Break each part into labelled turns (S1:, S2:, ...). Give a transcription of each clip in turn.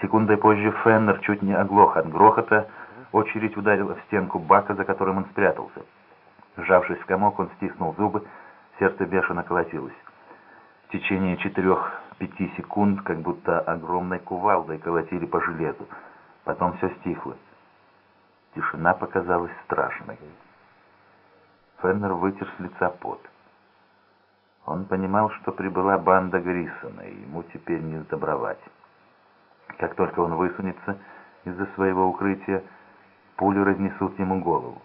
S1: Секундой позже Феннер чуть не оглох от грохота, очередь ударила в стенку бака, за которым он спрятался. Сжавшись в комок, он стиснул зубы, сердце бешено колотилось. В течение четырех-пяти секунд, как будто огромной кувалдой колотили по железу. Потом все стихло. Тишина показалась страшной. Феннер вытер с лица пот. Он понимал, что прибыла банда Грисона, и ему теперь не сдобровать. Как только он высунется из-за своего укрытия, пули разнесут ему голову.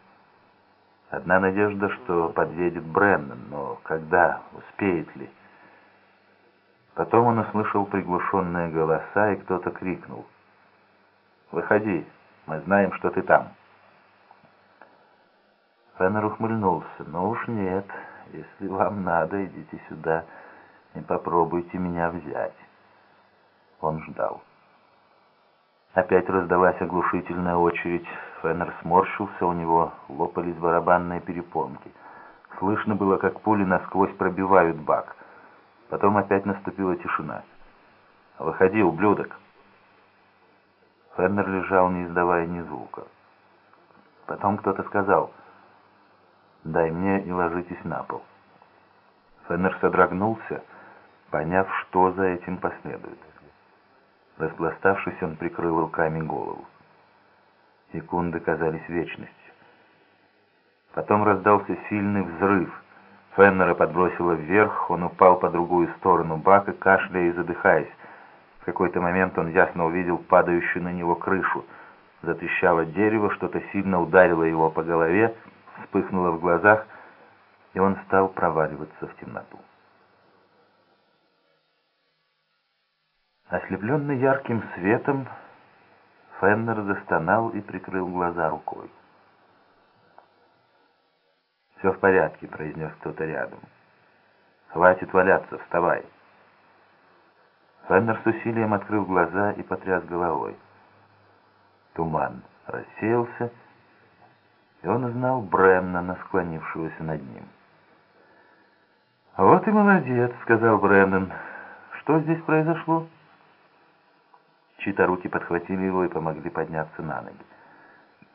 S1: Одна надежда, что подъедет Бреннан, но когда, успеет ли? Потом он услышал приглушенные голоса, и кто-то крикнул. «Выходи, мы знаем, что ты там». Феннер ухмыльнулся. «Ну уж нет, если вам надо, идите сюда и попробуйте меня взять». Он ждал. Опять раздалась оглушительная очередь. Феннер сморщился, у него лопались барабанные перепонки. Слышно было, как пули насквозь пробивают бак. Потом опять наступила тишина. «Выходи, ублюдок!» Феннер лежал, не издавая ни звука. Потом кто-то сказал «Дай мне и ложитесь на пол». Феннер содрогнулся, поняв, что за этим последует. Распластавшись, он прикрыл руками голову. Секунды казались вечностью. Потом раздался сильный взрыв. Феннера подбросило вверх, он упал по другую сторону бака, кашляя и задыхаясь. В какой-то момент он ясно увидел падающую на него крышу. Затрещало дерево, что-то сильно ударило его по голове, вспыхнуло в глазах, и он стал проваливаться в темноту. Ослепленный ярким светом, Феннер застонал и прикрыл глаза рукой. «Все в порядке», — произнес кто-то рядом. «Хватит валяться, вставай». Феннер с усилием открыл глаза и потряс головой. Туман рассеялся, и он узнал Бреннана, склонившегося над ним. «Вот и молодец», — сказал Бреннан. «Что здесь произошло?» Чьи-то руки подхватили его и помогли подняться на ноги.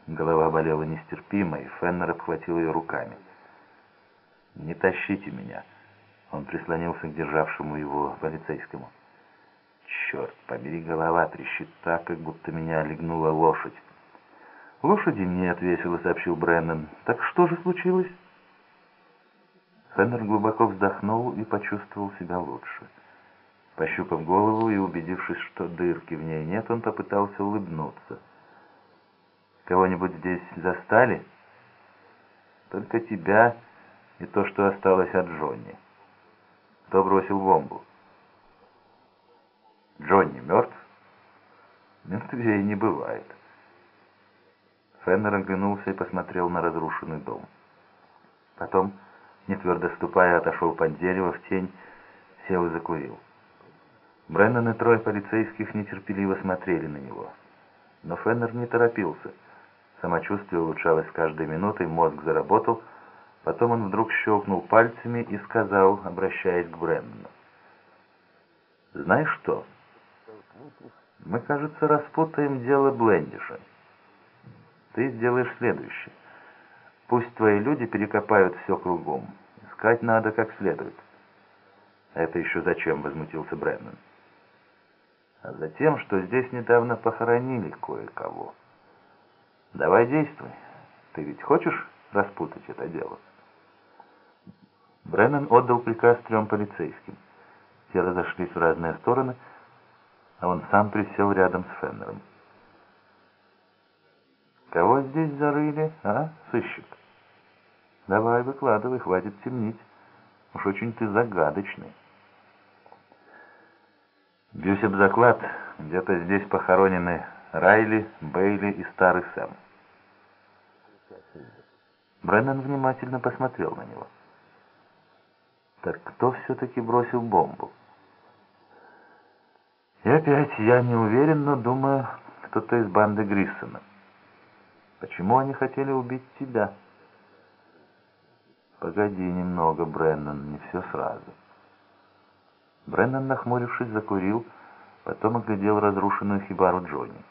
S1: Голова болела нестерпимо, и Феннер обхватил ее руками. «Не тащите меня!» Он прислонился к державшему его полицейскому. «Черт побери, голова трещит так, как будто меня легнула лошадь». «Лошади нет», — весело сообщил Бреннан. «Так что же случилось?» Феннер глубоко вздохнул и почувствовал себя лучше. Пощупав голову и убедившись, что дырки в ней нет, он попытался улыбнуться. «Кого-нибудь здесь застали?» «Только тебя и то, что осталось от Джонни. Кто бросил бомбу?» «Джонни мертв?» «Мертвее не бывает». Феннер оглянулся и посмотрел на разрушенный дом. Потом, не твердо ступая, отошел под дерево в тень, сел и закурил. Бреннан и трое полицейских нетерпеливо смотрели на него. Но Феннер не торопился. Самочувствие улучшалось с каждой минутой, мозг заработал. Потом он вдруг щелкнул пальцами и сказал, обращаясь к Бреннану. «Знаешь что? Мы, кажется, распутаем дело Блендиша. Ты сделаешь следующее. Пусть твои люди перекопают все кругом. Искать надо как следует». «Это еще зачем?» — возмутился Бреннан а затем, что здесь недавно похоронили кое-кого. Давай действуй. Ты ведь хочешь распутать это дело? Бреннан отдал приказ трем полицейским. Все разошлись в разные стороны, а он сам присел рядом с Феннером. «Кого здесь зарыли, а, сыщик? Давай, выкладывай, хватит темнить. Уж очень ты загадочный». Бьюсь об заклад, где-то здесь похоронены Райли, Бейли и старый Сэм. Бреннан внимательно посмотрел на него. Так кто все-таки бросил бомбу? И опять я не уверен, но думаю, кто-то из банды Гриссона. Почему они хотели убить тебя? Погоди немного, Бреннан, не все сразу. Бреннан, нахмурившись, закурил, Потом оглядел разрушенную хибару Джонни.